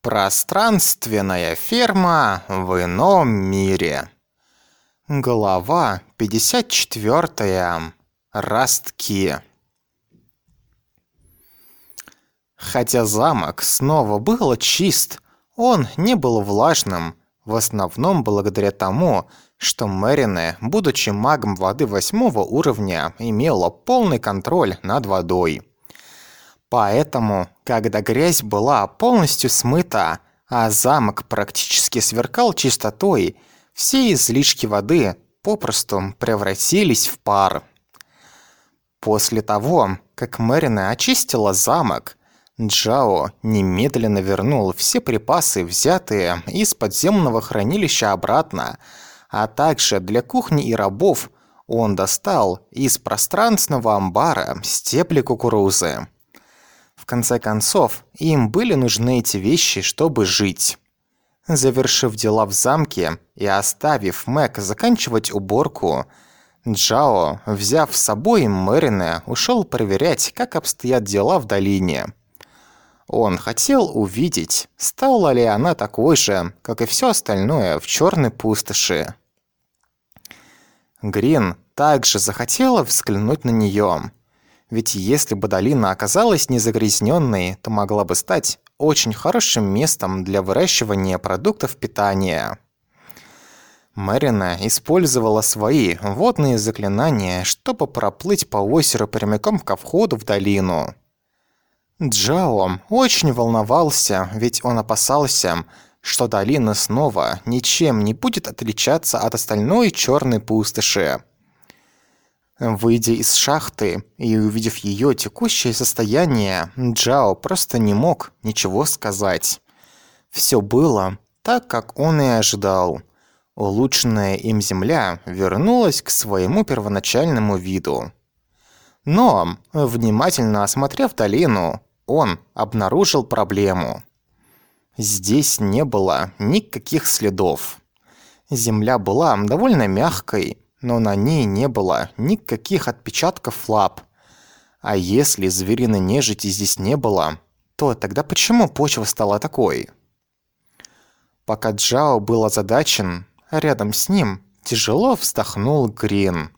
Пространственная ферма в ином мире. Глава 54. Ростки. Хотя замок снова был чист, он не был влажным, в основном благодаря тому, что Мэрине, будучи магом воды восьмого уровня, имела полный контроль над водой. Поэтому, когда грязь была полностью смыта, а замок практически сверкал чистотой, все излишки воды попросту превратились в пар. После того, как Мэрина очистила замок, Джао немедленно вернул все припасы, взятые из подземного хранилища обратно, а также для кухни и рабов он достал из пространственного амбара стебли кукурузы. Конце концов, им были нужны эти вещи, чтобы жить. Завершив дела в замке и оставив Мэг заканчивать уборку, Джао, взяв с собой Мэрина, ушел проверять, как обстоят дела в долине. Он хотел увидеть, стала ли она такой же, как и все остальное в черной пустоши. Грин также захотела взглянуть на нее. Ведь если бы долина оказалась незагрязненной, то могла бы стать очень хорошим местом для выращивания продуктов питания. Мэрина использовала свои водные заклинания, чтобы проплыть по озеру прямиком ко входу в долину. Джао очень волновался, ведь он опасался, что долина снова ничем не будет отличаться от остальной черной пустоши. Выйдя из шахты и увидев ее текущее состояние, Джао просто не мог ничего сказать. Все было так, как он и ожидал. Улучшенная им земля вернулась к своему первоначальному виду. Но, внимательно осмотрев долину, он обнаружил проблему. Здесь не было никаких следов. Земля была довольно мягкой, но на ней не было никаких отпечатков лап. А если звериной нежити здесь не было, то тогда почему почва стала такой? Пока Джао был озадачен, рядом с ним тяжело вздохнул Грин.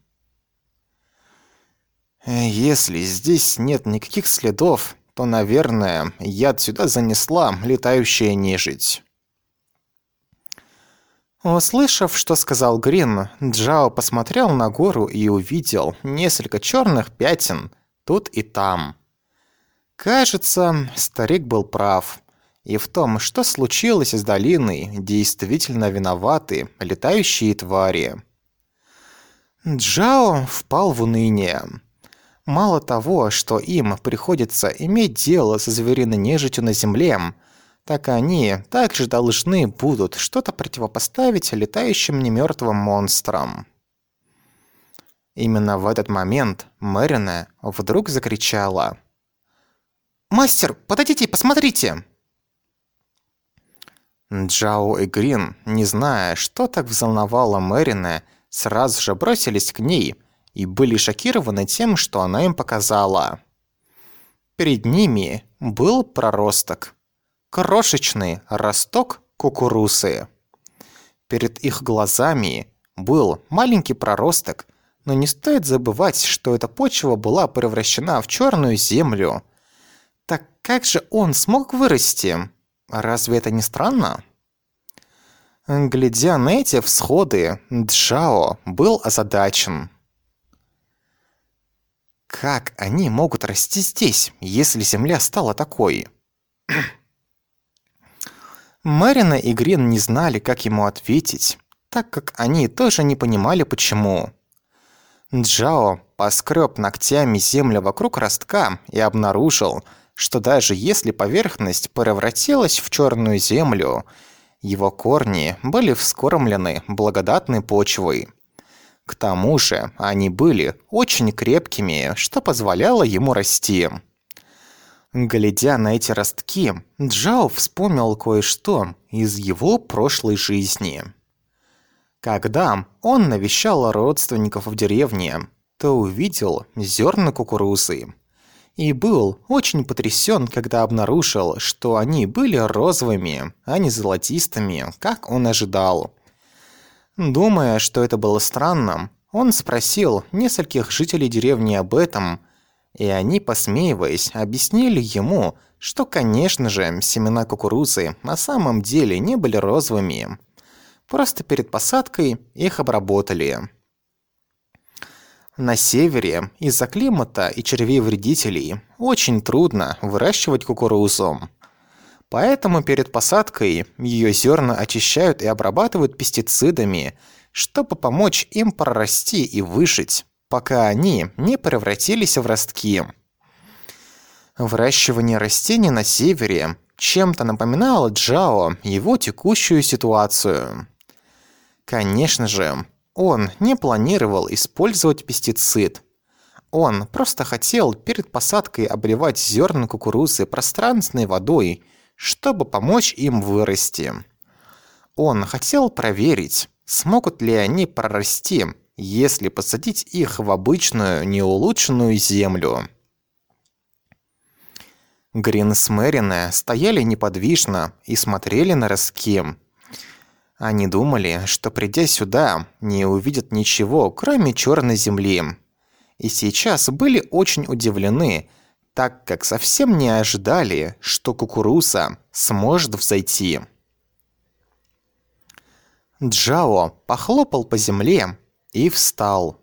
«Если здесь нет никаких следов, то, наверное, яд сюда занесла летающая нежить. Услышав, что сказал Грин, Джао посмотрел на гору и увидел несколько черных пятен тут и там. Кажется, старик был прав. И в том, что случилось с долиной, действительно виноваты летающие твари. Джао впал в уныние. Мало того, что им приходится иметь дело со звериной нежитью на земле, так они также должны будут что-то противопоставить летающим немертвым монстрам. Именно в этот момент Мэрина вдруг закричала. «Мастер, подойдите и посмотрите!» Джао и Грин, не зная, что так взволновало Мэрина, сразу же бросились к ней – и были шокированы тем, что она им показала. Перед ними был проросток. Крошечный росток кукурузы. Перед их глазами был маленький проросток, но не стоит забывать, что эта почва была превращена в черную землю. Так как же он смог вырасти? Разве это не странно? Глядя на эти всходы, Джао был озадачен. Как они могут расти здесь, если Земля стала такой? Мэрина и Грин не знали, как ему ответить, так как они тоже не понимали, почему. Джао поскреб ногтями землю вокруг ростка и обнаружил, что даже если поверхность превратилась в черную землю, его корни были вскормлены благодатной почвой. К тому же они были очень крепкими, что позволяло ему расти. Глядя на эти ростки, Джао вспомнил кое-что из его прошлой жизни. Когда он навещал родственников в деревне, то увидел зерна кукурузы. и был очень потрясен, когда обнаружил, что они были розовыми, а не золотистыми, как он ожидал. Думая, что это было странным, он спросил нескольких жителей деревни об этом, и они, посмеиваясь, объяснили ему, что, конечно же, семена кукурузы на самом деле не были розовыми. Просто перед посадкой их обработали. На севере из-за климата и червей-вредителей очень трудно выращивать кукурузу. Поэтому перед посадкой ее зерна очищают и обрабатывают пестицидами, чтобы помочь им прорасти и выжить, пока они не превратились в ростки. Выращивание растений на севере чем-то напоминало Джао его текущую ситуацию. Конечно же, он не планировал использовать пестицид. Он просто хотел перед посадкой обливать зерна кукурузы пространственной водой, чтобы помочь им вырасти. Он хотел проверить, смогут ли они прорасти, если посадить их в обычную неулучшенную землю. Грин с Мэрина стояли неподвижно и смотрели на ростки. Они думали, что придя сюда, не увидят ничего, кроме черной земли. И сейчас были очень удивлены, так как совсем не ожидали, что кукуруза сможет взойти. Джао похлопал по земле и встал.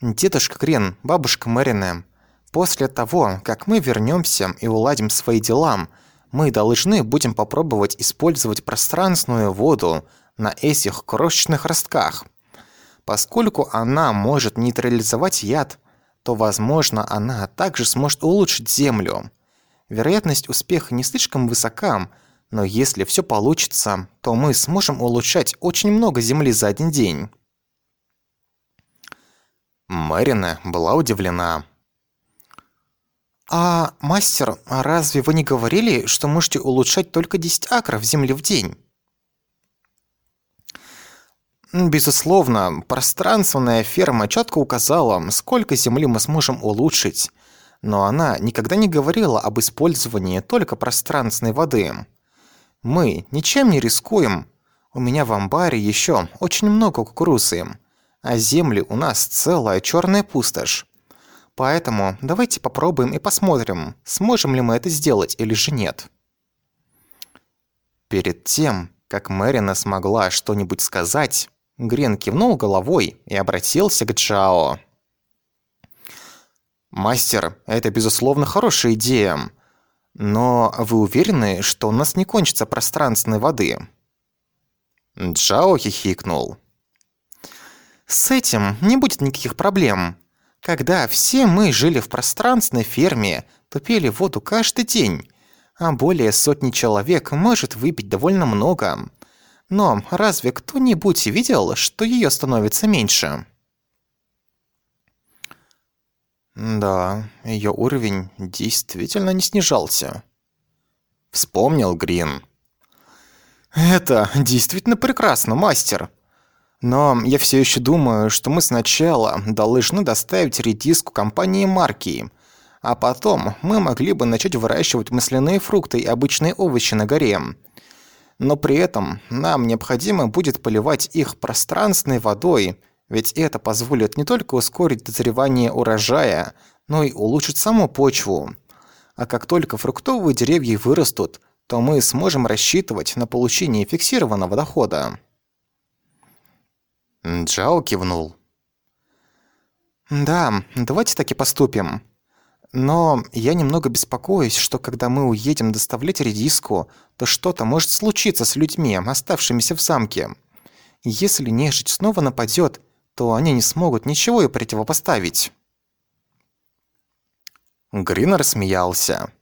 «Дедушка Крен, бабушка Мэрина, после того, как мы вернемся и уладим свои дела, мы должны будем попробовать использовать пространственную воду на этих крошечных ростках. Поскольку она может нейтрализовать яд, то, возможно, она также сможет улучшить землю. Вероятность успеха не слишком высока, но если все получится, то мы сможем улучшать очень много земли за один день. Мэрина была удивлена. «А, мастер, разве вы не говорили, что можете улучшать только 10 акров земли в день?» Безусловно, пространственная ферма четко указала, сколько земли мы сможем улучшить, но она никогда не говорила об использовании только пространственной воды. Мы ничем не рискуем. У меня в амбаре еще очень много кукурузы, а земли у нас целая черная пустошь. Поэтому давайте попробуем и посмотрим, сможем ли мы это сделать или же нет. Перед тем, как Мэрина смогла что-нибудь сказать, Грен кивнул головой и обратился к Джао. «Мастер, это безусловно хорошая идея. Но вы уверены, что у нас не кончится пространственной воды?» Джао хихикнул. «С этим не будет никаких проблем. Когда все мы жили в пространственной ферме, то пили воду каждый день, а более сотни человек может выпить довольно много. Но разве кто-нибудь видел, что ее становится меньше? Да, ее уровень действительно не снижался. Вспомнил Грин. Это действительно прекрасно, мастер. Но я все еще думаю, что мы сначала должны доставить редиску компании Марки, а потом мы могли бы начать выращивать масляные фрукты и обычные овощи на горе. Но при этом нам необходимо будет поливать их пространственной водой, ведь это позволит не только ускорить дозревание урожая, но и улучшить саму почву. А как только фруктовые деревья вырастут, то мы сможем рассчитывать на получение фиксированного дохода. Джао кивнул. «Да, давайте так и поступим. Но я немного беспокоюсь, что когда мы уедем доставлять редиску, то что-то может случиться с людьми, оставшимися в замке. Если нежить снова нападет, то они не смогут ничего и противопоставить». Грин рассмеялся.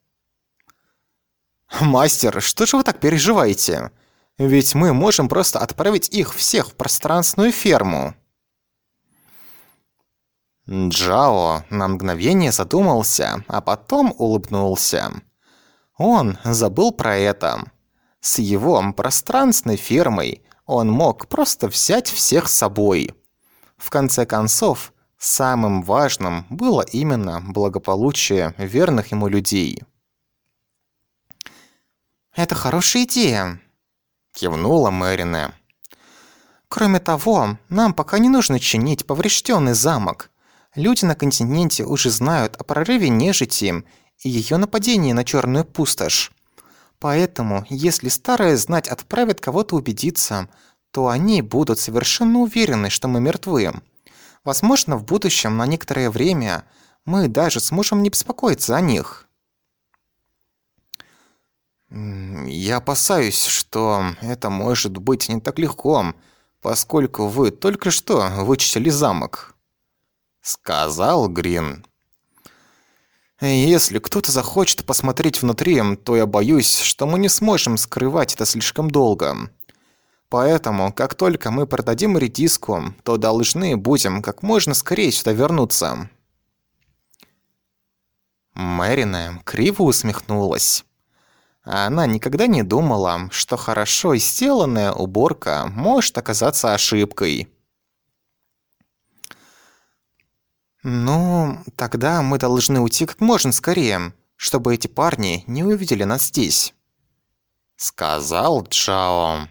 «Мастер, что же вы так переживаете? Ведь мы можем просто отправить их всех в пространственную ферму. Джао на мгновение задумался, а потом улыбнулся. Он забыл про это. С его пространственной фермой он мог просто взять всех с собой. В конце концов, Самым важным было именно благополучие верных ему людей. «Это хорошая идея», — кивнула Мэрина. «Кроме того, нам пока не нужно чинить поврежденный замок. Люди на континенте уже знают о прорыве нежити и ее нападении на черную пустошь. Поэтому, если старая знать отправит кого-то убедиться, то они будут совершенно уверены, что мы мертвы. Возможно, в будущем на некоторое время мы даже сможем не беспокоиться о них. Я опасаюсь, что это может быть не так легко, поскольку вы только что вычислили замок, сказал Грин. Если кто-то захочет посмотреть внутри, то я боюсь, что мы не сможем скрывать это слишком долго. Поэтому, как только мы продадим редиску, то должны будем как можно скорее сюда вернуться. Мэрина криво усмехнулась. Она никогда не думала, что хорошо сделанная уборка может оказаться ошибкой. «Ну, тогда мы должны уйти как можно скорее, чтобы эти парни не увидели нас здесь», — сказал Джао.